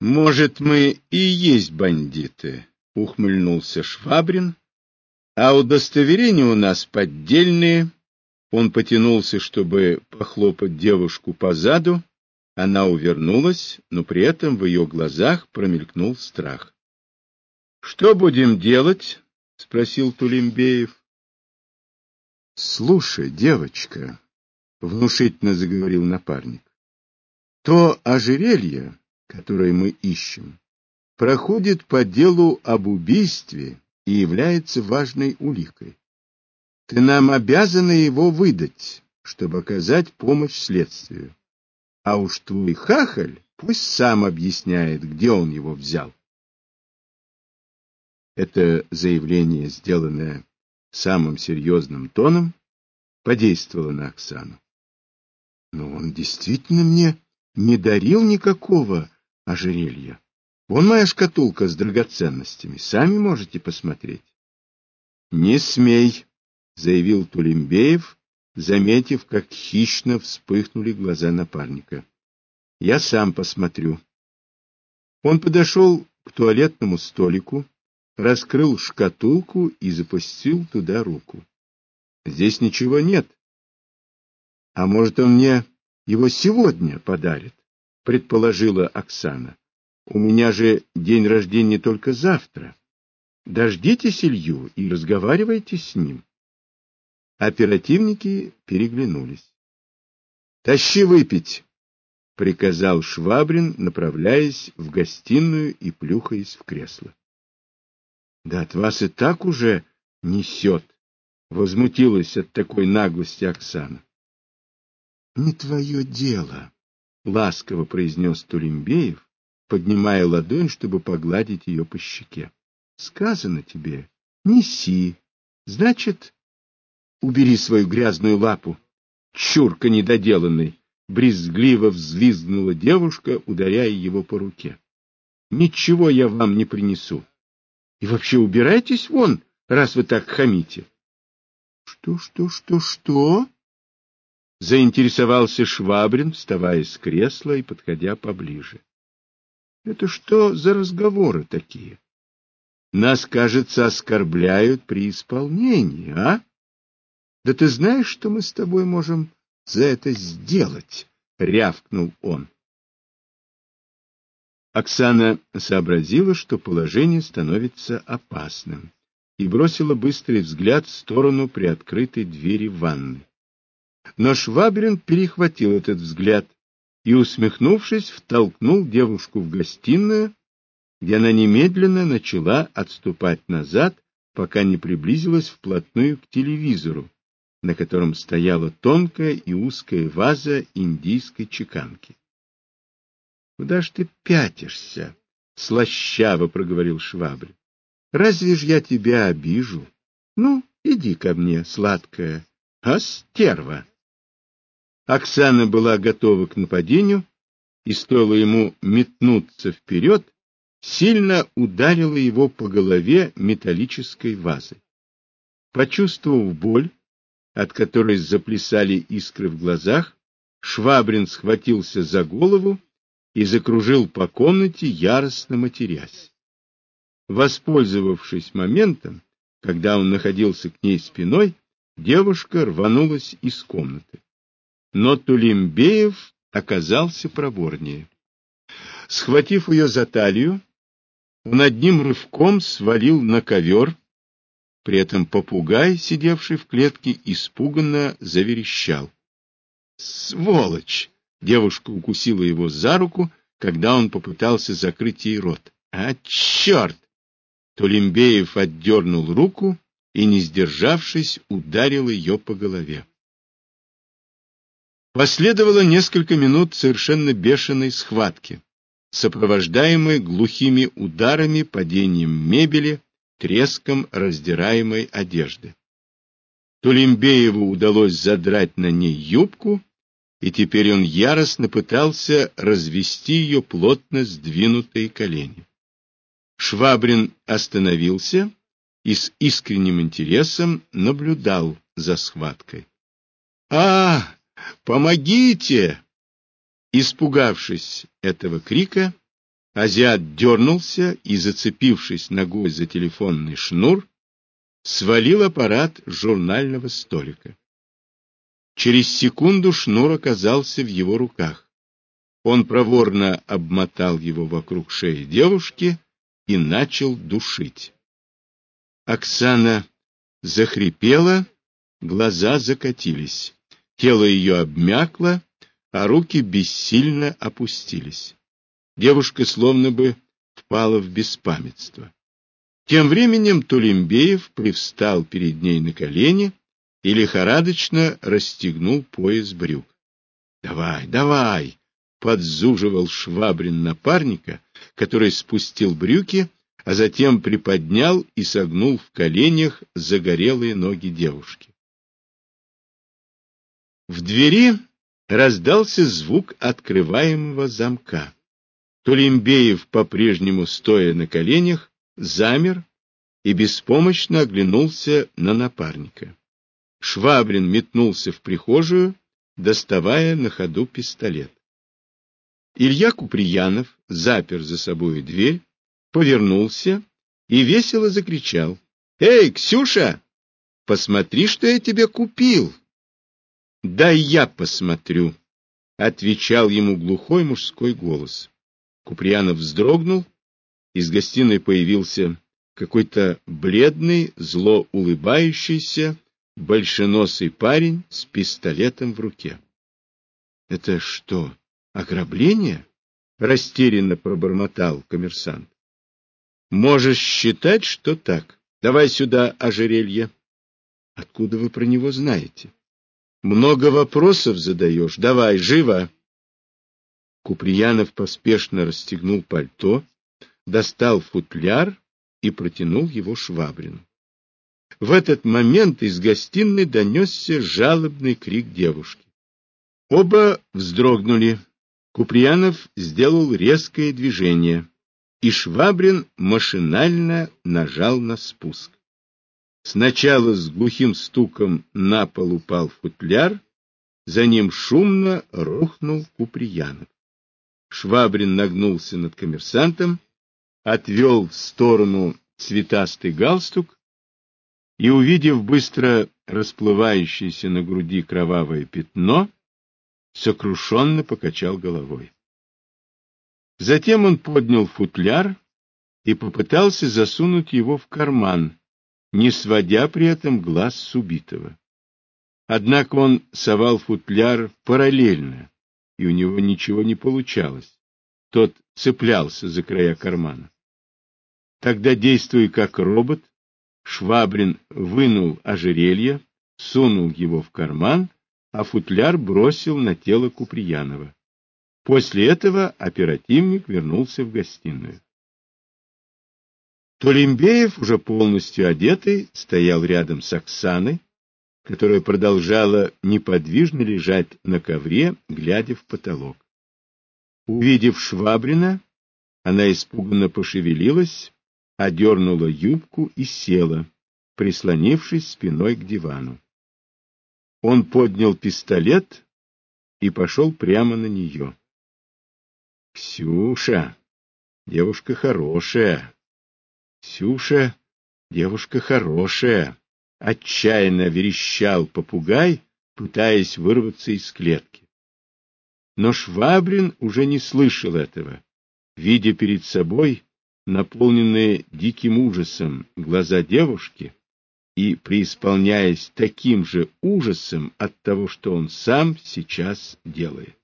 Может, мы и есть бандиты, ухмыльнулся Швабрин, а удостоверения у нас поддельные. Он потянулся, чтобы похлопать девушку по заду. Она увернулась, но при этом в ее глазах промелькнул страх. — Что будем делать? — спросил Тулембеев. — Слушай, девочка, — внушительно заговорил напарник, — то ожерелье, которое мы ищем, проходит по делу об убийстве и является важной уликой. Ты нам обязана его выдать, чтобы оказать помощь следствию. А уж твой хахаль пусть сам объясняет, где он его взял. Это заявление, сделанное самым серьезным тоном, подействовало на Оксану. Но он действительно мне не дарил никакого ожерелья. Вон моя шкатулка с драгоценностями. Сами можете посмотреть. — Не смей, — заявил Тулембеев, заметив, как хищно вспыхнули глаза напарника. — Я сам посмотрю. Он подошел к туалетному столику, раскрыл шкатулку и запустил туда руку. — Здесь ничего нет. — А может, он мне его сегодня подарит? — предположила Оксана. У меня же день рождения только завтра. Дождитесь Илью и разговаривайте с ним. Оперативники переглянулись. — Тащи выпить! — приказал Швабрин, направляясь в гостиную и плюхаясь в кресло. — Да от вас и так уже несет! — возмутилась от такой наглости Оксана. — Не твое дело! — ласково произнес Тулембеев, поднимая ладонь, чтобы погладить ее по щеке. — Сказано тебе, неси. Значит, убери свою грязную лапу. Чурка недоделанный! — брезгливо взвизгнула девушка, ударяя его по руке. — Ничего я вам не принесу. И вообще убирайтесь вон, раз вы так хамите. — Что, что, что, что? Заинтересовался Швабрин, вставая с кресла и подходя поближе. Это что за разговоры такие? Нас, кажется, оскорбляют при исполнении, а? Да ты знаешь, что мы с тобой можем за это сделать? — рявкнул он. Оксана сообразила, что положение становится опасным, и бросила быстрый взгляд в сторону приоткрытой двери ванны. Но Швабрин перехватил этот взгляд и, усмехнувшись, втолкнул девушку в гостиную, где она немедленно начала отступать назад, пока не приблизилась вплотную к телевизору, на котором стояла тонкая и узкая ваза индийской чеканки. — Куда ж ты пятишься? — слащаво проговорил Швабрин. — Разве ж я тебя обижу? Ну, иди ко мне, сладкая. А, стерва! Оксана была готова к нападению, и стоило ему метнуться вперед, сильно ударила его по голове металлической вазой. Почувствовав боль, от которой заплясали искры в глазах, Швабрин схватился за голову и закружил по комнате, яростно матерясь. Воспользовавшись моментом, когда он находился к ней спиной, девушка рванулась из комнаты. Но Тулимбеев оказался проворнее. Схватив ее за талию, он одним рывком свалил на ковер, при этом попугай, сидевший в клетке, испуганно заверещал. «Сволочь!» — девушка укусила его за руку, когда он попытался закрыть ей рот. «А, черт!» Тулембеев отдернул руку и, не сдержавшись, ударил ее по голове. Последовало несколько минут совершенно бешеной схватки, сопровождаемой глухими ударами, падением мебели, треском раздираемой одежды. Тулембееву удалось задрать на ней юбку, и теперь он яростно пытался развести ее плотно сдвинутые колени. Швабрин остановился и с искренним интересом наблюдал за схваткой. — А, Помогите! Испугавшись этого крика, Азиат дернулся и, зацепившись ногой за телефонный шнур, свалил аппарат журнального столика. Через секунду шнур оказался в его руках. Он проворно обмотал его вокруг шеи девушки и начал душить. Оксана захрипела, глаза закатились, тело ее обмякло, а руки бессильно опустились. Девушка словно бы впала в беспамятство. Тем временем Тулембеев привстал перед ней на колени и лихорадочно расстегнул пояс брюк. — Давай, давай! — подзуживал Швабрин напарника, который спустил брюки, а затем приподнял и согнул в коленях загорелые ноги девушки. В двери раздался звук открываемого замка. Тулембеев, по-прежнему стоя на коленях, замер и беспомощно оглянулся на напарника. Швабрин метнулся в прихожую, доставая на ходу пистолет. Илья Куприянов запер за собой дверь, повернулся и весело закричал. — Эй, Ксюша, посмотри, что я тебе купил! — Да я посмотрю, — отвечал ему глухой мужской голос. Куприянов вздрогнул, из гостиной появился какой-то бледный, зло улыбающийся, большеносый парень с пистолетом в руке. — Это что, ограбление? — растерянно пробормотал коммерсант. — Можешь считать, что так. Давай сюда ожерелье. — Откуда вы про него знаете? — Много вопросов задаешь. Давай, живо! Куприянов поспешно расстегнул пальто, достал футляр и протянул его Швабрину. В этот момент из гостиной донесся жалобный крик девушки. Оба вздрогнули. Куприянов сделал резкое движение, и Швабрин машинально нажал на спуск. Сначала с глухим стуком на пол упал футляр, за ним шумно рухнул Куприянов. Швабрин нагнулся над коммерсантом, отвел в сторону цветастый галстук и, увидев быстро расплывающееся на груди кровавое пятно, сокрушенно покачал головой. Затем он поднял футляр и попытался засунуть его в карман, не сводя при этом глаз с убитого. Однако он совал футляр параллельно, и у него ничего не получалось. Тот цеплялся за края кармана. Тогда, действуя как робот, Швабрин вынул ожерелье, сунул его в карман, а футляр бросил на тело Куприянова. После этого оперативник вернулся в гостиную. Толимбеев, уже полностью одетый, стоял рядом с Оксаной, которая продолжала неподвижно лежать на ковре, глядя в потолок. Увидев Швабрина, она испуганно пошевелилась, одернула юбку и села, прислонившись спиной к дивану. Он поднял пистолет и пошел прямо на нее. — Ксюша, девушка хорошая. Ксюша, девушка хорошая. Отчаянно верещал попугай, пытаясь вырваться из клетки. Но Швабрин уже не слышал этого, видя перед собой наполненные диким ужасом глаза девушки и преисполняясь таким же ужасом от того, что он сам сейчас делает.